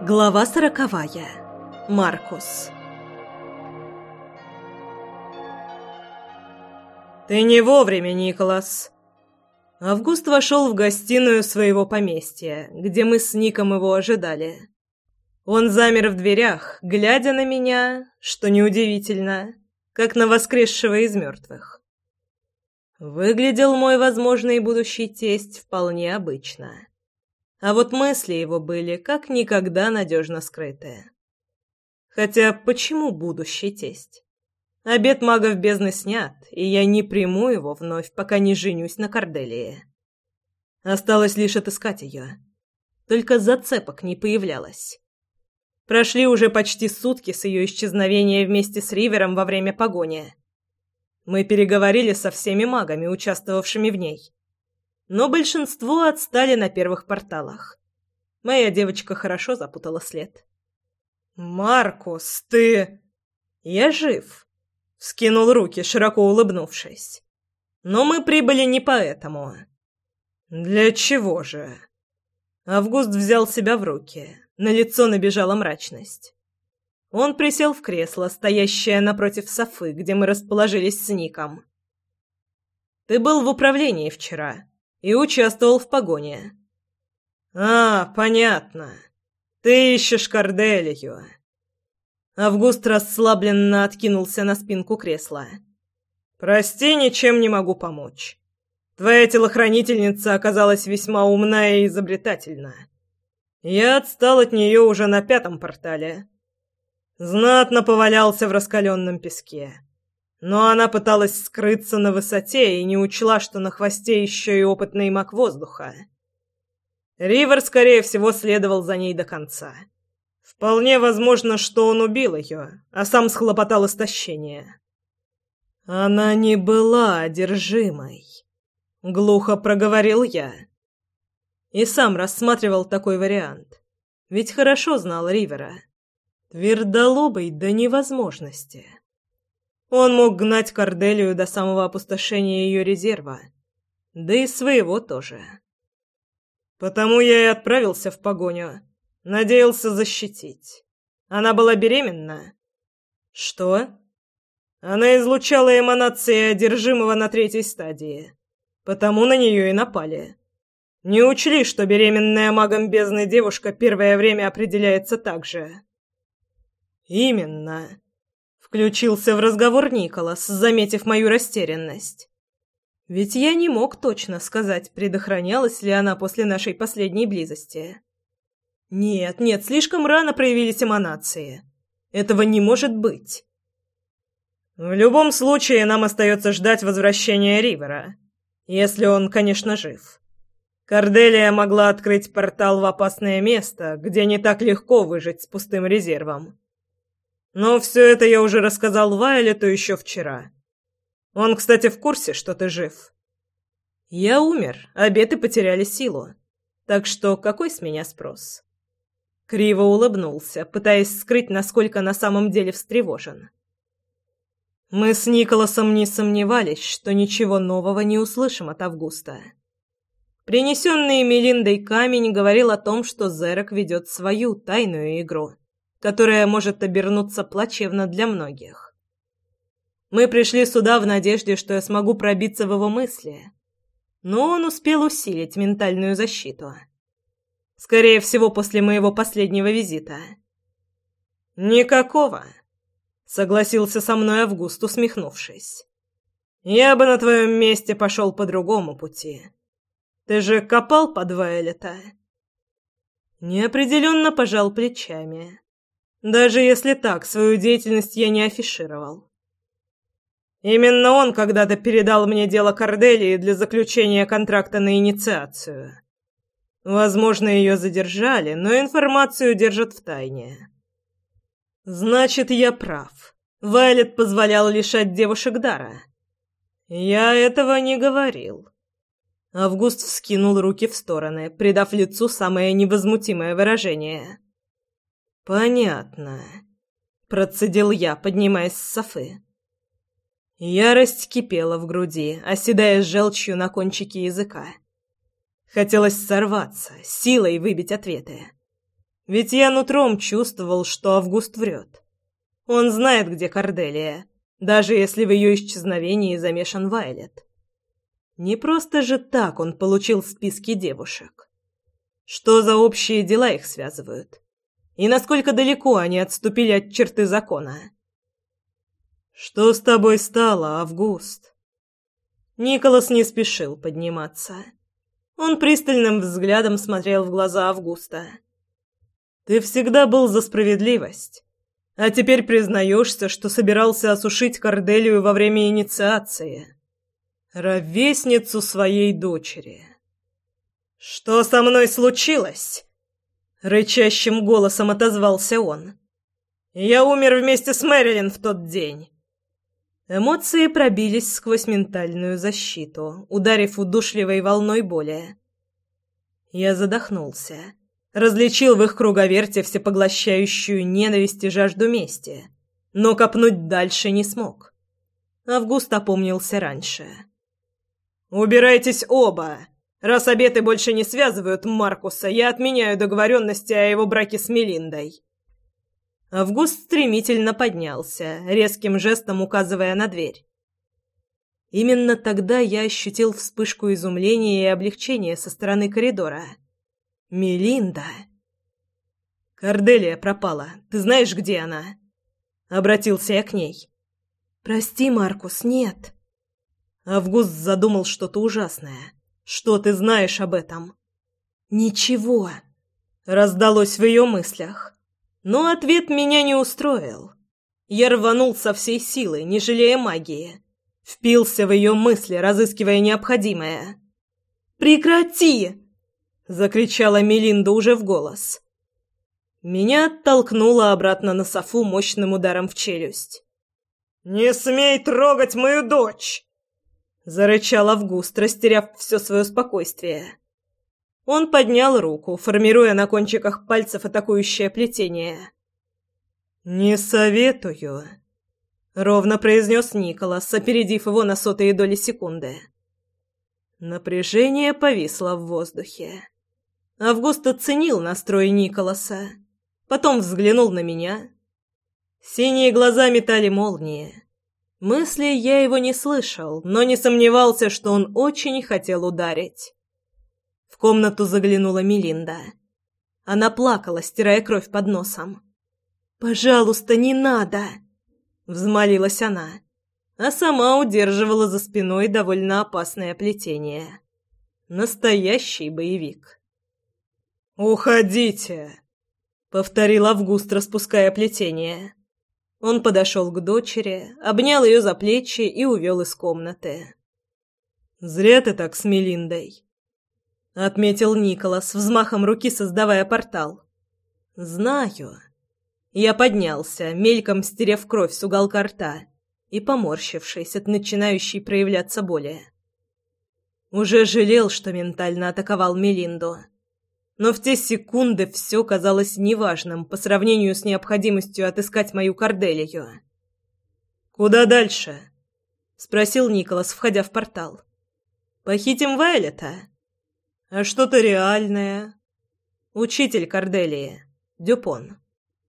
Глава сороковая. Маркус. «Ты не вовремя, Николас!» Август вошел в гостиную своего поместья, где мы с Ником его ожидали. Он замер в дверях, глядя на меня, что неудивительно, как на воскресшего из мертвых. Выглядел мой возможный будущий тесть вполне обычно. А вот мысли его были как никогда надежно скрытые. Хотя почему будущий тесть? Обед магов бездны снят, и я не приму его вновь, пока не женюсь на Корделии. Осталось лишь отыскать ее. Только зацепок не появлялось. Прошли уже почти сутки с ее исчезновения вместе с Ривером во время погони. Мы переговорили со всеми магами, участвовавшими в ней но большинство отстали на первых порталах. Моя девочка хорошо запутала след. «Маркус, ты...» «Я жив», — вскинул руки, широко улыбнувшись. «Но мы прибыли не поэтому». «Для чего же?» Август взял себя в руки. На лицо набежала мрачность. Он присел в кресло, стоящее напротив Софы, где мы расположились с Ником. «Ты был в управлении вчера и участвовал в погоне. А, понятно. Ты ищешь Корделию. Август расслабленно откинулся на спинку кресла. Прости, ничем не могу помочь. Твоя телохранительница оказалась весьма умна и изобретательна. Я отстал от нее уже на пятом портале. Знатно повалялся в раскаленном песке. Но она пыталась скрыться на высоте и не учла, что на хвосте еще и опытный маг воздуха. Ривер, скорее всего, следовал за ней до конца. Вполне возможно, что он убил ее, а сам схлопотал истощение. «Она не была одержимой», — глухо проговорил я. И сам рассматривал такой вариант. Ведь хорошо знал Ривера. Твердолобый до невозможности. Он мог гнать Корделию до самого опустошения ее резерва. Да и своего тоже. Потому я и отправился в погоню. Надеялся защитить. Она была беременна? Что? Она излучала эманации одержимого на третьей стадии. Потому на нее и напали. Не учли, что беременная магом бездны девушка первое время определяется так же. Именно. Включился в разговор Николас, заметив мою растерянность. Ведь я не мог точно сказать, предохранялась ли она после нашей последней близости. Нет, нет, слишком рано проявились эманации. Этого не может быть. В любом случае, нам остается ждать возвращения Ривера. Если он, конечно, жив. Корделия могла открыть портал в опасное место, где не так легко выжить с пустым резервом. Но все это я уже рассказал Вайлету еще вчера. Он, кстати, в курсе, что ты жив. Я умер, обеты потеряли силу. Так что какой с меня спрос? Криво улыбнулся, пытаясь скрыть, насколько на самом деле встревожен. Мы с Николасом не сомневались, что ничего нового не услышим от Августа. Принесенный Мелиндой камень говорил о том, что Зерок ведет свою тайную игру — которая может обернуться плачевно для многих. Мы пришли сюда в надежде, что я смогу пробиться в его мысли, но он успел усилить ментальную защиту. Скорее всего, после моего последнего визита. «Никакого», — согласился со мной Август, усмехнувшись. «Я бы на твоем месте пошел по другому пути. Ты же копал под Вайлета?» Неопределенно пожал плечами. Даже если так, свою деятельность я не афишировал. Именно он когда-то передал мне дело Корделии для заключения контракта на инициацию. Возможно, ее задержали, но информацию держат в тайне. Значит, я прав. Вайлет позволял лишать девушек дара. Я этого не говорил. Август вскинул руки в стороны, придав лицу самое невозмутимое выражение. «Понятно», — процедил я, поднимаясь с софы. Ярость кипела в груди, оседая желчью на кончике языка. Хотелось сорваться, силой выбить ответы. Ведь я нутром чувствовал, что Август врет. Он знает, где Корделия, даже если в ее исчезновении замешан Вайлет. Не просто же так он получил списки девушек. Что за общие дела их связывают? И насколько далеко они отступили от черты закона? «Что с тобой стало, Август?» Николас не спешил подниматься. Он пристальным взглядом смотрел в глаза Августа. «Ты всегда был за справедливость, а теперь признаешься, что собирался осушить Корделию во время инициации. Ровесницу своей дочери». «Что со мной случилось?» Рычащим голосом отозвался он. «Я умер вместе с Мэрилин в тот день. Эмоции пробились сквозь ментальную защиту, ударив удушливой волной боли. Я задохнулся. Различил в их круговерте всепоглощающую ненависть и жажду мести, но копнуть дальше не смог. Август опомнился раньше. «Убирайтесь оба! Раз обеты больше не связывают Маркуса, я отменяю договоренности о его браке с Мелиндой. Август стремительно поднялся, резким жестом указывая на дверь. Именно тогда я ощутил вспышку изумления и облегчения со стороны коридора. «Мелинда!» «Корделия пропала. Ты знаешь, где она?» Обратился я к ней. «Прости, Маркус, нет». Август задумал что-то ужасное. «Что ты знаешь об этом?» «Ничего», — раздалось в ее мыслях. Но ответ меня не устроил. Я рванул со всей силы, не жалея магии. Впился в ее мысли, разыскивая необходимое. «Прекрати!» — закричала Мелинда уже в голос. Меня оттолкнуло обратно на софу мощным ударом в челюсть. «Не смей трогать мою дочь!» — зарычал Август, растеряв все свое спокойствие. Он поднял руку, формируя на кончиках пальцев атакующее плетение. «Не советую», — ровно произнес Николас, опередив его на сотые доли секунды. Напряжение повисло в воздухе. Август оценил настрой Николаса, потом взглянул на меня. Синие глаза метали молнии. Мысли я его не слышал, но не сомневался, что он очень хотел ударить. В комнату заглянула Мелинда. Она плакала, стирая кровь под носом. «Пожалуйста, не надо!» — взмолилась она, а сама удерживала за спиной довольно опасное плетение. Настоящий боевик. «Уходите!» — повторил Август, распуская плетение. Он подошел к дочери, обнял ее за плечи и увел из комнаты. «Зря ты так с Мелиндой отметил Николас, взмахом руки создавая портал. Знаю. Я поднялся, мельком стерев кровь с уголка рта и поморщившись от начинающей проявляться боли. Уже жалел, что ментально атаковал Мелинду. Но в те секунды все казалось неважным по сравнению с необходимостью отыскать мою Корделию. «Куда дальше?» — спросил Николас, входя в портал. «Похитим Вайлета?» а что-то реальное. Учитель Корделии, Дюпон.